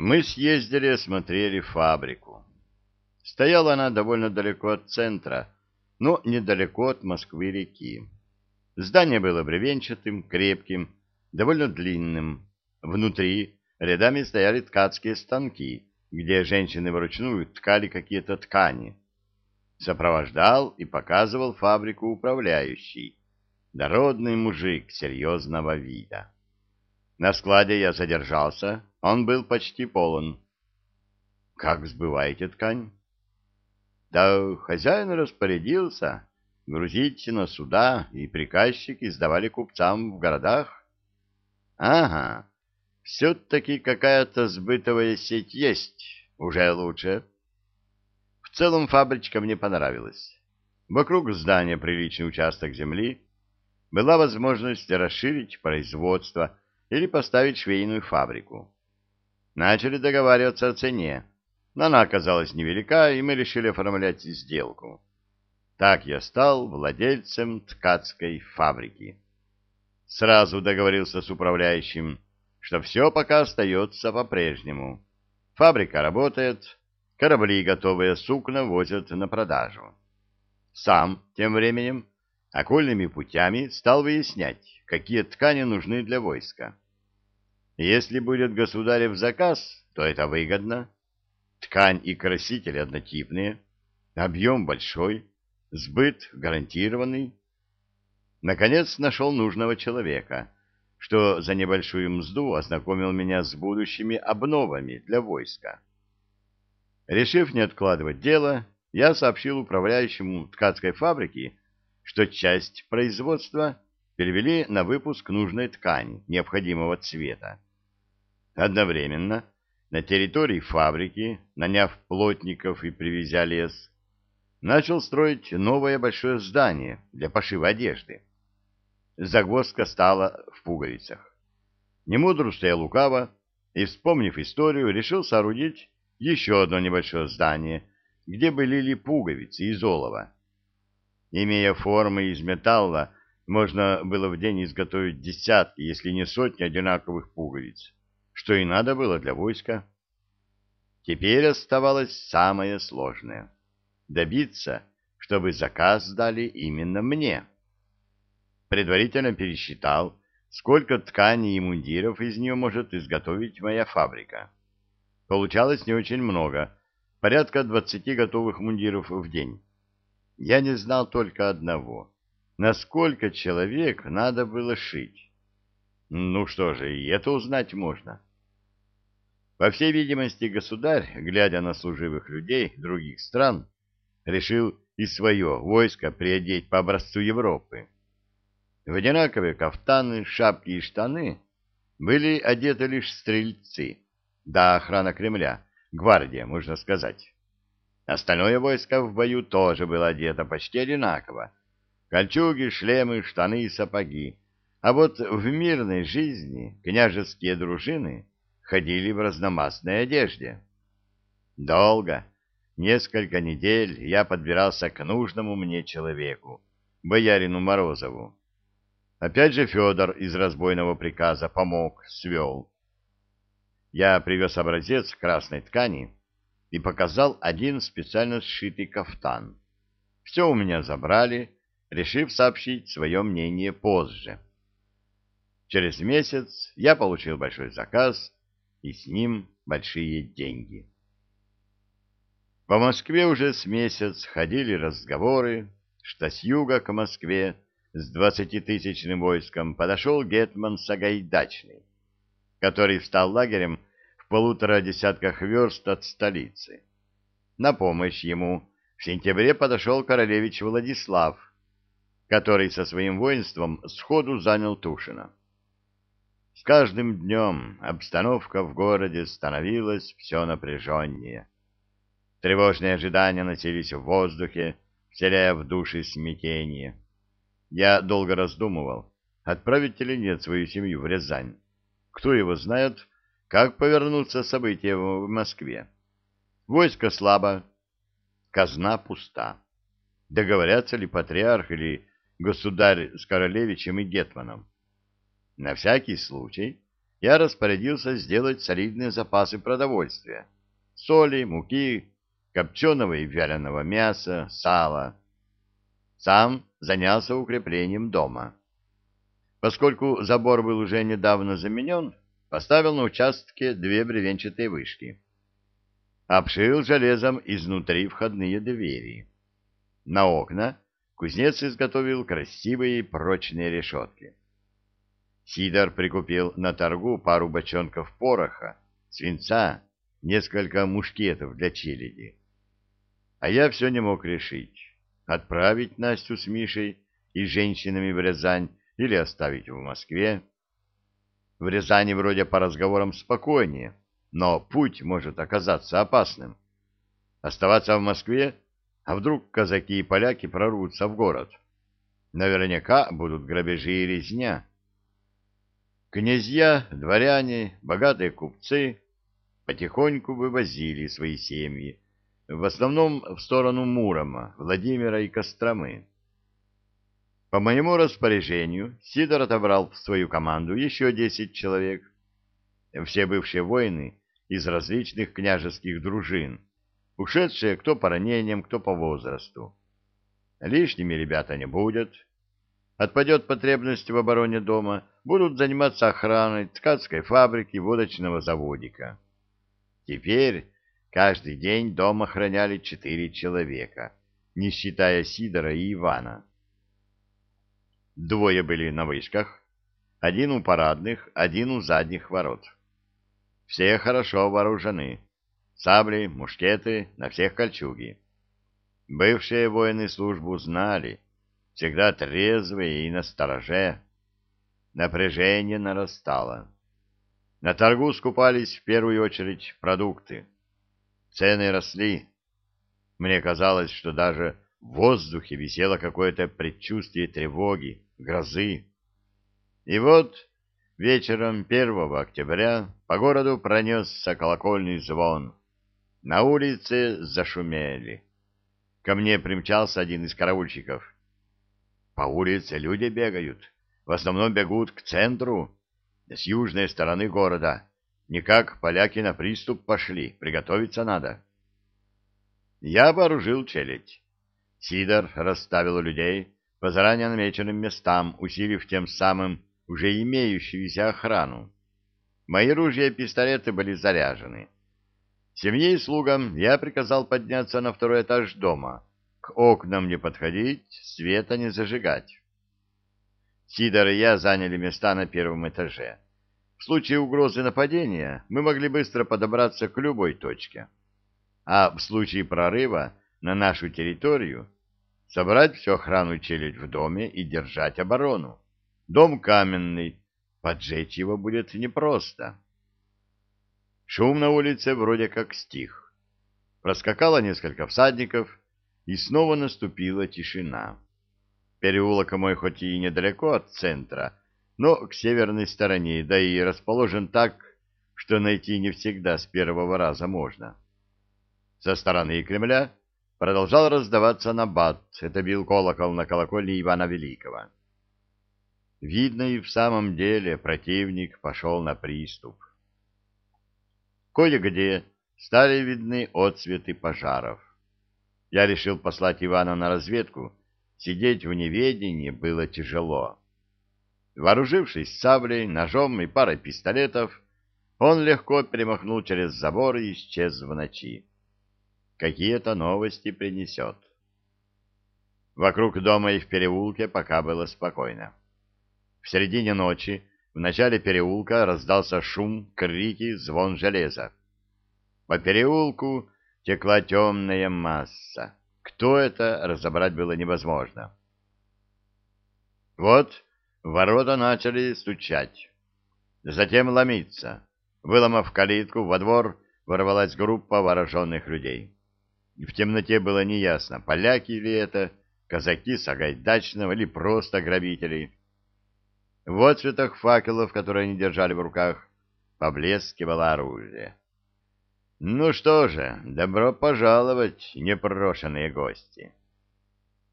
Мы съездили, осмотрели фабрику. Стояла она довольно далеко от центра, но недалеко от Москвы-реки. Здание было бревенчатым, крепким, довольно длинным. Внутри рядами стояли ткацкие станки, где женщины вручную ткали какие-то ткани. Сопровождал и показывал фабрику управляющий, дородный мужик серьезного вида. На складе я задержался, он был почти полон. «Как сбываете ткань?» «Да хозяин распорядился грузить на суда, и приказчики сдавали купцам в городах». «Ага, все-таки какая-то сбытовая сеть есть, уже лучше». В целом фабричка мне понравилась. Вокруг здания приличный участок земли, была возможность расширить производство или поставить швейную фабрику. Начали договариваться о цене, но она оказалась невелика, и мы решили оформлять сделку. Так я стал владельцем ткацкой фабрики. Сразу договорился с управляющим, что все пока остается по-прежнему. Фабрика работает, корабли готовые сукна возят на продажу. Сам, тем временем, окольными путями стал выяснять, какие ткани нужны для войска. Если будет государев заказ, то это выгодно. Ткань и краситель однотипные, объем большой, сбыт гарантированный. Наконец нашел нужного человека, что за небольшую мзду ознакомил меня с будущими обновами для войска. Решив не откладывать дело, я сообщил управляющему ткацкой фабрики, что часть производства перевели на выпуск нужной ткани необходимого цвета. Одновременно на территории фабрики, наняв плотников и привезя лес, начал строить новое большое здание для пошива одежды. Загвоздка стала в пуговицах. Не мудрствуя лукаво и, вспомнив историю, решил соорудить еще одно небольшое здание, где бы лили пуговицы из олова. Имея формы из металла, можно было в день изготовить десятки, если не сотни одинаковых пуговиц, что и надо было для войска. Теперь оставалось самое сложное — добиться, чтобы заказ дали именно мне. Предварительно пересчитал, сколько тканей и мундиров из нее может изготовить моя фабрика. Получалось не очень много, порядка двадцати готовых мундиров в день. Я не знал только одного — насколько человек надо было шить. Ну что же, и это узнать можно. По всей видимости, государь, глядя на служивых людей других стран, решил и свое войско приодеть по образцу Европы. В одинаковые кафтаны, шапки и штаны были одеты лишь стрельцы, да охрана Кремля, гвардия, можно сказать. Остальное войско в бою тоже было одето почти одинаково. Кольчуги, шлемы, штаны и сапоги. А вот в мирной жизни княжеские дружины ходили в разномастной одежде. Долго, несколько недель, я подбирался к нужному мне человеку, боярину Морозову. Опять же Федор из разбойного приказа помог, свел. Я привез образец красной ткани и показал один специально сшитый кафтан. Все у меня забрали, решив сообщить свое мнение позже. Через месяц я получил большой заказ и с ним большие деньги. По Москве уже с месяц ходили разговоры, что с юга к Москве с двадцатитысячным войском подошел гетман Сагайдачный, который встал лагерем в полутора десятках верст от столицы. На помощь ему в сентябре подошел королевич Владислав, который со своим воинством сходу занял Тушино. С каждым днем обстановка в городе становилась все напряженнее. Тревожные ожидания носились в воздухе, вселяя в души смятение. Я долго раздумывал, отправить или нет свою семью в Рязань. Кто его знает, как повернутся события в Москве. Войско слабо, казна пуста. Договорятся ли патриарх или государь с королевичем и гетманом? На всякий случай я распорядился сделать солидные запасы продовольствия. Соли, муки, копченого и вяленого мяса, сала. Сам занялся укреплением дома. Поскольку забор был уже недавно заменен, поставил на участке две бревенчатые вышки. Обшил железом изнутри входные двери. На окна кузнец изготовил красивые прочные решетки. Сидор прикупил на торгу пару бочонков пороха, свинца, несколько мушкетов для челяди. А я все не мог решить, отправить Настю с Мишей и женщинами в Рязань или оставить в Москве. В Рязани вроде по разговорам спокойнее, но путь может оказаться опасным. Оставаться в Москве, а вдруг казаки и поляки прорвутся в город? Наверняка будут грабежи и резня. Князья, дворяне, богатые купцы потихоньку вывозили свои семьи, в основном в сторону Мурома, Владимира и Костромы. По моему распоряжению Сидор отобрал в свою команду еще десять человек. Все бывшие воины из различных княжеских дружин, ушедшие кто по ранениям, кто по возрасту. Лишними ребята не будет. Отпадет потребность в обороне дома, будут заниматься охраной ткацкой фабрики, водочного заводика. Теперь каждый день дом охраняли четыре человека, не считая Сидора и Ивана. Двое были на вышках, один у парадных, один у задних ворот. Все хорошо вооружены. Сабли, мушкеты, на всех кольчуги. Бывшие воины службу знали, всегда трезвые и настороже. Напряжение нарастало. На торгу скупались в первую очередь продукты. Цены росли. Мне казалось, что даже в воздухе висело какое-то предчувствие тревоги, грозы. И вот вечером 1 октября по городу пронесся колокольный звон. На улице зашумели. Ко мне примчался один из караульщиков. По улице люди бегают. В основном бегут к центру, с южной стороны города. Никак поляки на приступ пошли, приготовиться надо. Я вооружил челядь. Сидор расставил людей, по заранее намеченным местам, усилив тем самым уже имеющуюся охрану. Мои ружья и пистолеты были заряжены. Семье и слугам я приказал подняться на второй этаж дома, к окнам не подходить, света не зажигать. Сидор и я заняли места на первом этаже. В случае угрозы нападения мы могли быстро подобраться к любой точке. А в случае прорыва на нашу территорию собрать всю охрану челядь в доме и держать оборону. Дом каменный, поджечь его будет непросто. Шум на улице вроде как стих. Проскакало несколько всадников, и снова наступила тишина. Переулок мой хоть и недалеко от центра, но к северной стороне, да и расположен так, что найти не всегда с первого раза можно. Со стороны Кремля продолжал раздаваться набат, это бил колокол на колокольне Ивана Великого. Видно, и в самом деле противник пошел на приступ. Кое-где стали видны отсветы пожаров. Я решил послать Ивана на разведку, сидеть в неведении было тяжело. Вооружившись саблей, ножом и парой пистолетов, он легко перемахнул через забор и исчез в ночи какие-то новости принесет. Вокруг дома и в переулке пока было спокойно. В середине ночи в начале переулка раздался шум, крики, звон железа. По переулку текла темная масса. Кто это, разобрать было невозможно. Вот ворота начали стучать, затем ломиться. Выломав калитку, во двор ворвалась группа вооруженных людей. В темноте было неясно, поляки ли это, казаки Сагайдачного или просто грабители. В отцветах факелов, которые они держали в руках, поблескивало оружие. Ну что же, добро пожаловать, непрошенные гости.